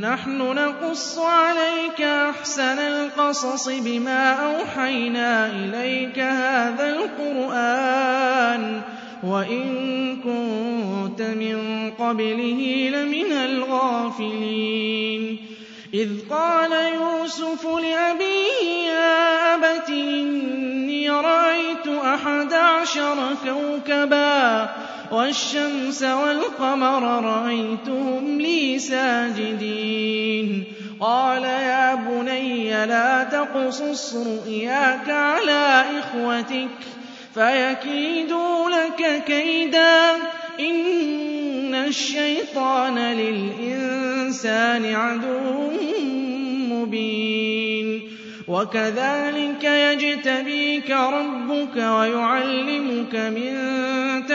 نحن نقص عليك أحسن القصص بما أوحينا إليك هذا القرآن وإن كنت من قبله لمن الغافلين. إذ قال يوسف لأبيه يا أبت إني رأيت أحد عشر كوكبا وَالشَّمْسَ وَالْقَمَرَ رَأَيْتُهُمْ لِي سَاجِدِينَ. قَالَ يَا بُنَيَّ لَا تَقْصُصْ رُؤْيَاكَ عَلَىٰ إِخْوَتِكَ فَيَكِيدُوا لَكَ كَيْدًا ۖ. إِنَّ الشَّيْطَانَ لِلْإِنسَانِ عَدُوٌّ مُّبِينٌ. وَكَذَٰلِكَ يَجْتَبِيكَ رَبُّكَ وَيُعَلِّمُكَ مِن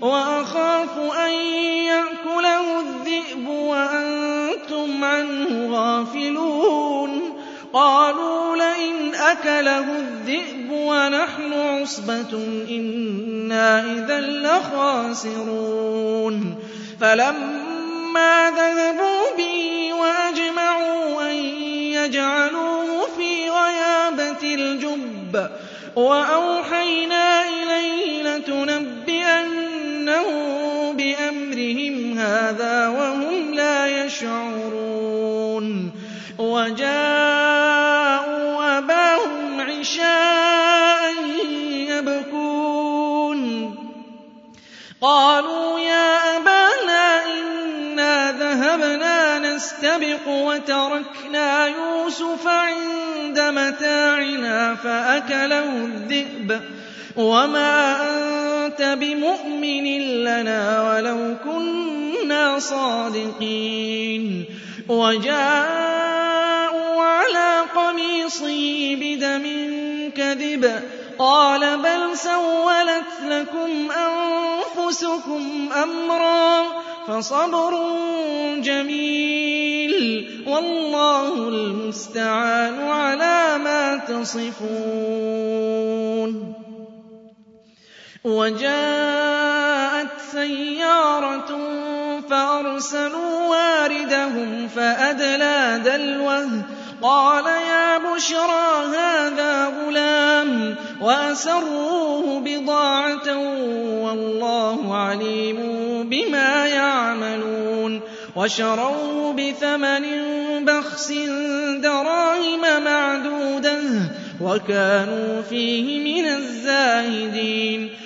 وَأَخَافُ أَن يَأْكُلَهُ الذِّئْبُ وَأَنتُمْ عَنْهُ غَافِلُونَ. قَالُوا لَئِنْ أَكَلَهُ الذِّئْبُ وَنَحْنُ عُصْبَةٌ إِنَّا إِذًا لَّخَاسِرُونَ. فَلَمَّا ذَهَبُوا بِهِ وَأَجْمَعُوا أَن يَجْعَلُوهُ فِي غَيَابَتِ الْجُبِّ وَأَوْحَيْنَا إِلَيْهِ هَٰذَا وَهُمْ لَا يَشْعُرُونَ. وَجَاءُوا أَبَاهُمْ عِشَاءً يَبْكُونَ. قَالُوا يَا أَبَانَا إِنَّا ذَهَبْنَا نَسْتَبِقُ وَتَرَكْنَا يُوسُفَ عِندَ مَتَاعِنَا فَأَكَلَهُ الذِّئْبُ. وَمَا أَنتَ بِمُؤْمِنٍ لَّنَا وَلَوْ كُنَّا صَادِقِينَ. وَجَاءُوا عَلَىٰ قَمِيصِهِ بِدَمٍ كَذِبٍ. قَالَ بَلْ سَوَّلَتْ لَكُمْ أَنفُسُكُمْ أَمْرًا فَصَبْرٌ جَمِيلٌ. وَاللَّهُ الْمُسْتَعَانُ عَلَىٰ مَا تَصِفُونَ. وَجَاءَتْ سَيَّارَةٌ فَأَرْسَلُوا وَارِدَهُمْ فَأَدْلَىٰ دَلْوَهُ. قَالَ يَا بُشْرَىٰ هَٰذَا غُلَامٌ وَأَسَرُّوهُ بِضَاعَةً وَاللَّهُ عَلِيمٌ بِمَا يَعْمَلُونَ. وَشَرَوْهُ بِثَمَنٍ بَخْسٍ دَرَاهِمَ مَعْدُودَةً وَكَانُوا فِيهِ مِنَ الزَّاهِدِينَ.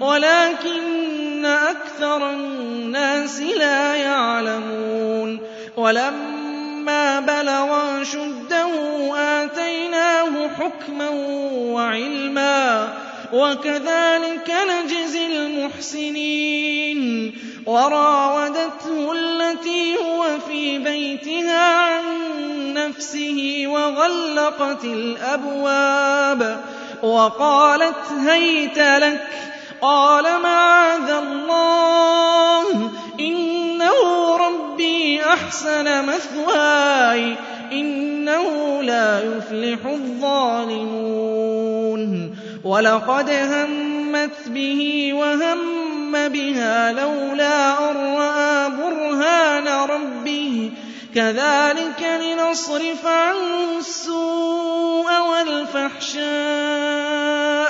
وَلَٰكِنَّ أَكْثَرَ النَّاسِ لَا يَعْلَمُونَ وَلَمَّا بَلَغَ أَشُدَّهُ آتَيْنَاهُ حُكْمًا وَعِلْمًا ۚ وَكَذَٰلِكَ نَجْزِي الْمُحْسِنِينَ وَرَاوَدَتْهُ الَّتِي هُوَ فِي بَيْتِهَا عَن نَّفْسِهِ وَغَلَّقَتِ الْأَبْوَابَ وَقَالَتْ هَيْتَ لَكَ ۚ قَالَ مَعَاذَ اللَّهِ ۖ؟ إِنَّهُ رَبِّي أَحْسَنَ مَثْوَايَ ۖ إِنَّهُ لَا يُفْلِحُ الظَّالِمُونَ. وَلَقَدْ هَمَّتْ بِهِ وَهَمَّ بِهَا لَوْلَا أَن رَّأَىٰ بُرْهَانَ رَبِّهِ ۚ. كَذَٰلِكَ لِنَصْرِفَ عَنْهُ السُّوءَ وَالْفَحْشَاءَ ۚ.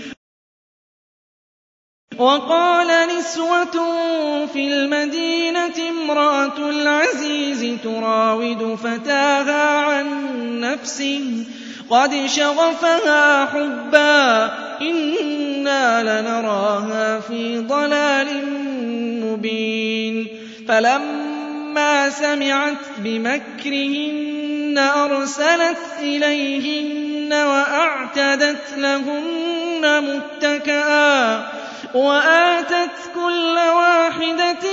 وَقَالَ نِسْوَةٌ فِي الْمَدِينَةِ امْرَأَتُ الْعَزِيزِ تُرَاوِدُ فَتَاهَا عَن نَّفْسِهِ ۖ قَدْ شَغَفَهَا حُبًّا ۖ إِنَّا لَنَرَاهَا فِي ضَلَالٍ مُّبِينٍ. فَلَمَّا سَمِعَتْ بِمَكْرِهِنَّ أَرْسَلَتْ إِلَيْهِنَّ وَأَعْتَدَتْ لَهُنَّ مُتَّكَأً وَآتَتْ كُلَّ وَاحِدَةٍ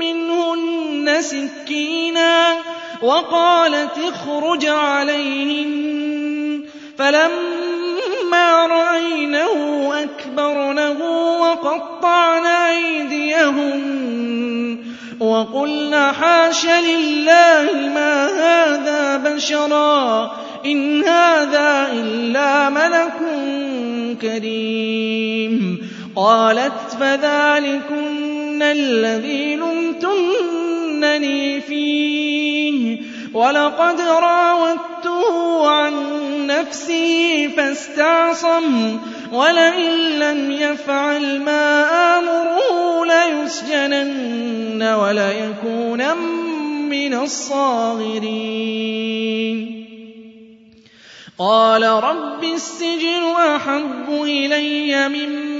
مِّنْهُنَّ سِكِّينًا وَقَالَتِ اخْرُجْ عَلَيْهِنَّ ۖ فَلَمَّا رَأَيْنَهُ أَكْبَرْنَهُ وَقَطَّعْنَ أَيْدِيَهُنَّ وَقُلْنَ حَاشَ لِلَّهِ مَا هَٰذَا بَشَرًا إِنْ هَٰذَا إِلَّا مَلَكٌ كَرِيمٌ قَالَتْ فَذَٰلِكُنَّ الَّذِي لُمْتُنَّنِي فِيهِ ۖ. وَلَقَدْ رَاوَدتُّهُ عَن نَّفْسِهِ فَاسْتَعْصَمَ ۖ وَلَئِن لَّمْ يَفْعَلْ مَا آمُرُهُ لَيُسْجَنَنَّ وَلَيَكُونًا مِّنَ الصَّاغِرِينَ. قَالَ رَبِّ السِّجْنُ أَحَبُّ إِلَيَّ مِمَّا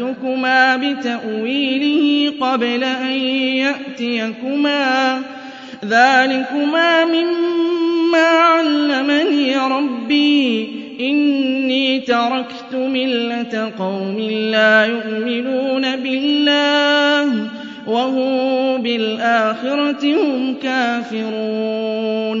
نَبَّأْتُكُمَا بِتَأْوِيلِهِ قَبْلَ أَن يَأْتِيَكُمَا ۚ ذَٰلِكُمَا مِمَّا عَلَّمَنِي رَبِّي ۚ إِنِّي تَرَكْتُ مِلَّةَ قَوْمٍ لَّا يُؤْمِنُونَ بِاللَّهِ وَهُم بِالْآخِرَةِ هُمْ كَافِرُونَ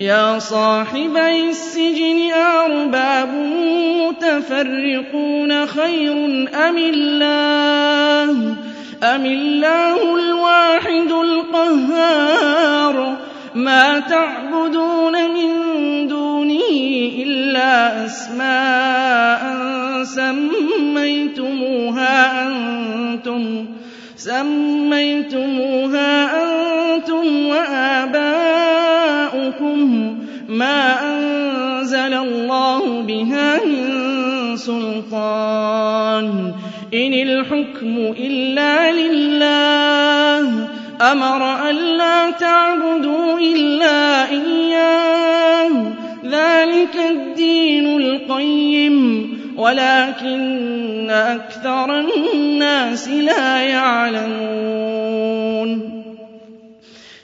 يَا صَاحِبَيِ السِّجْنِ أَأَرْبَابٌ مُّتَفَرِّقُونَ خَيْرٌ أَمِ اللَّهُ؟ الْوَاحِدُ الْقَهَّارُ؟ مَا تَعْبُدُونَ مِن دُونِهِ إِلَّا أَسْمَاءً سَمَّيْتُمُوهَا أَنتُمْ وَآبَاؤُكُم مَّا أَنزَلَ اللَّهُ بِهَا مِن سُلْطَانٍ ۚ. إِنِ الْحُكْمُ إِلَّا لِلَّهِ ۚ. أَمَرَ أَلَّا تَعْبُدُوا إِلَّا إِيَّاهُ ۚ. ذَٰلِكَ الدِّينُ الْقَيِّمُ. وَلَٰكِنَّ أَكْثَرَ النَّاسِ لَا يَعْلَمُونَ.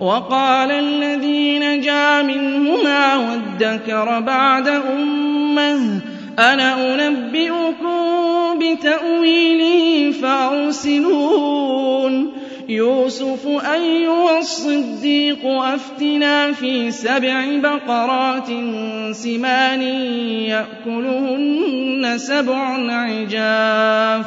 وَقَالَ الَّذِي نَجَا مِنْهُمَا وَادَّكَرَ بَعْدَ أُمَّةٍ أَنَا أُنَبِّئُكُم بِتَأْوِيلِهِ فَأَرْسِلُونِ. يُوسُفُ أَيُّهَا الصِّدِّيقُ أَفْتِنَا فِي سَبْعِ بَقَرَاتٍ سِمَانٍ يَأْكُلُهُنَّ سَبْعٌ عِجَافٌ.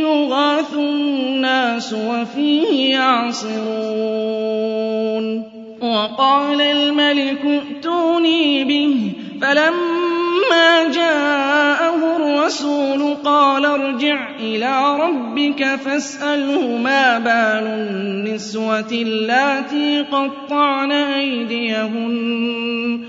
النَّاسُ وَفِيهِ يَعْصِرُونَ. وَقَالَ الْمَلِكُ ائْتُونِي بِهِ فَلَمَّا جَاءَهُ الرَّسُولُ قَالَ ارْجِعْ إِلَىٰ رَبِّكَ فَاسْأَلْهُ مَا بَالُ النِّسْوَةِ اللَّاتِي قَطَّعْنَ أَيْدِيَهُنَّ ۚ.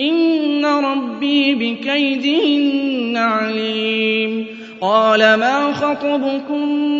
إِنَّ رَبِّي بِكَيْدِهِنَّ عَلِيمٌ. قَالَ مَا خَطْبُكُنَّ؟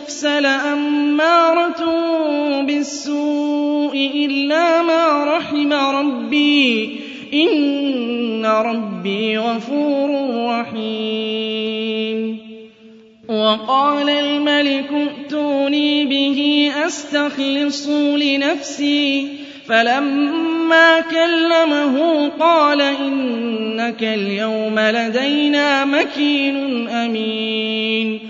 النَّفْسَ لَأَمَّارَةٌ بِالسُّوءِ إِلَّا مَا رَحِمَ رَبِّي ۚ. إِنَّ رَبِّي غَفُورٌ رَّحِيمٌ. وَقَالَ الْمَلِكُ ائْتُونِي بِهِ أَسْتَخْلِصْهُ لِنَفْسِي ۖ. فَلَمَّا كَلَّمَهُ قَالَ إِنَّكَ الْيَوْمَ لَدَيْنَا مَكِينٌ أَمِينٌ.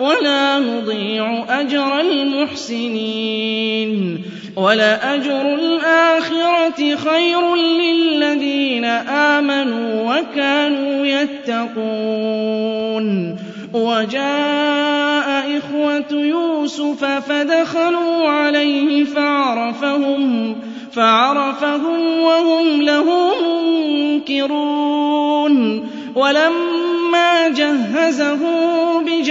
وَلَا نُضِيعُ أَجْرَ الْمُحْسِنِينَ. وَلَأَجْرُ الْآخِرَةِ خَيْرٌ لِّلَّذِينَ آمَنُوا وَكَانُوا يَتَّقُونَ. وَجَاءَ إِخْوَةُ يُوسُفَ فَدَخَلُوا عَلَيْهِ فَعَرَفَهُمْ وَهُمْ لَهُ مُنكِرُونَ. وَلَمَّا جَهَّزَهُم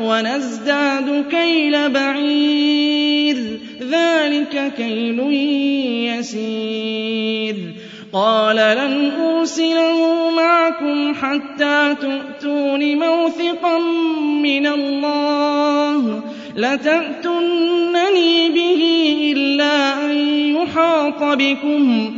وَنَزْدَادُ كَيْلَ بَعِيرٍ. ذلك كيل يسير. قال لن أرسله معكم حتى تؤتون موثقا من الله. لتأتنني به إلا أن يحاط بكم.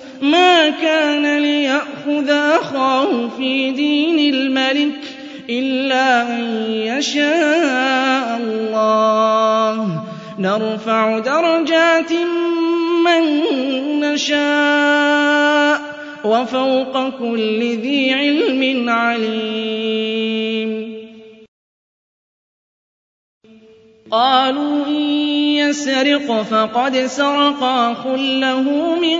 ما كان ليأخذ أخاه في دين الملك إلا أن يشاء الله نرفع درجات من نشاء وفوق كل ذي علم عليم قالوا إن يسرق فقد سرق أخ له من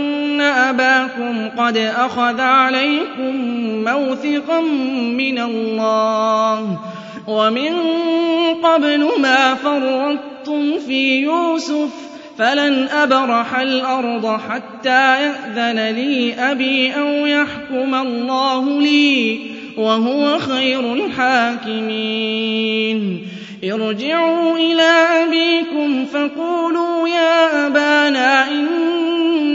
أباكم قد أخذ عليكم موثقا من الله ومن قبل ما فرطتم في يوسف فلن أبرح الأرض حتى يأذن لي أبي أو يحكم الله لي وهو خير الحاكمين ارجعوا إلى أبيكم فقولوا يا أبانا إن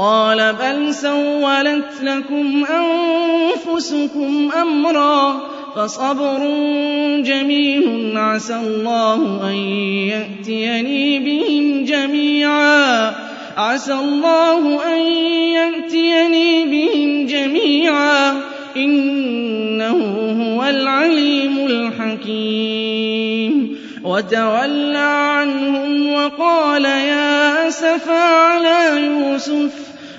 قال بل سولت لكم أنفسكم أمرا فصبر جميل عسى الله أن يأتيني بهم جميعا. عسى الله أن يأتيني بهم جميعا. إنه هو العليم الحكيم. وتولى عنهم وقال يا أسفا على يوسف.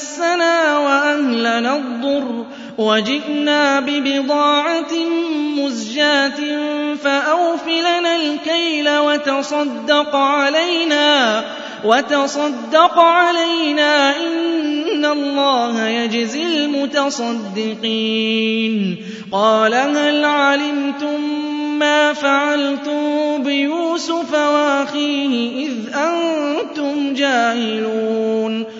مسنا وأهلنا الضر وجئنا ببضاعة مزجاة فأوف لنا الكيل وتصدق علينا وتصدق علينا إن الله يجزي المتصدقين قال هل علمتم ما فعلتم بيوسف واخيه إذ أنتم جاهلون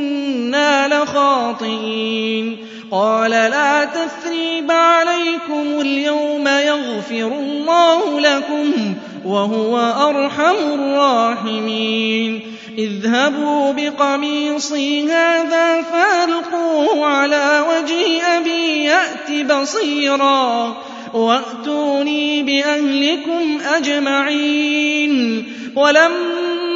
لخاطئين قال لا تثريب عليكم اليوم يغفر الله لكم وهو أرحم الراحمين اذهبوا بقميصي هذا فألقوه على وجه أبي يأت بصيرا وأتوني بأهلكم أجمعين ولما